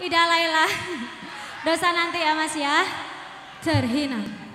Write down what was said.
Ida Laila. Dosa nanti ya Mas ya. Terhina.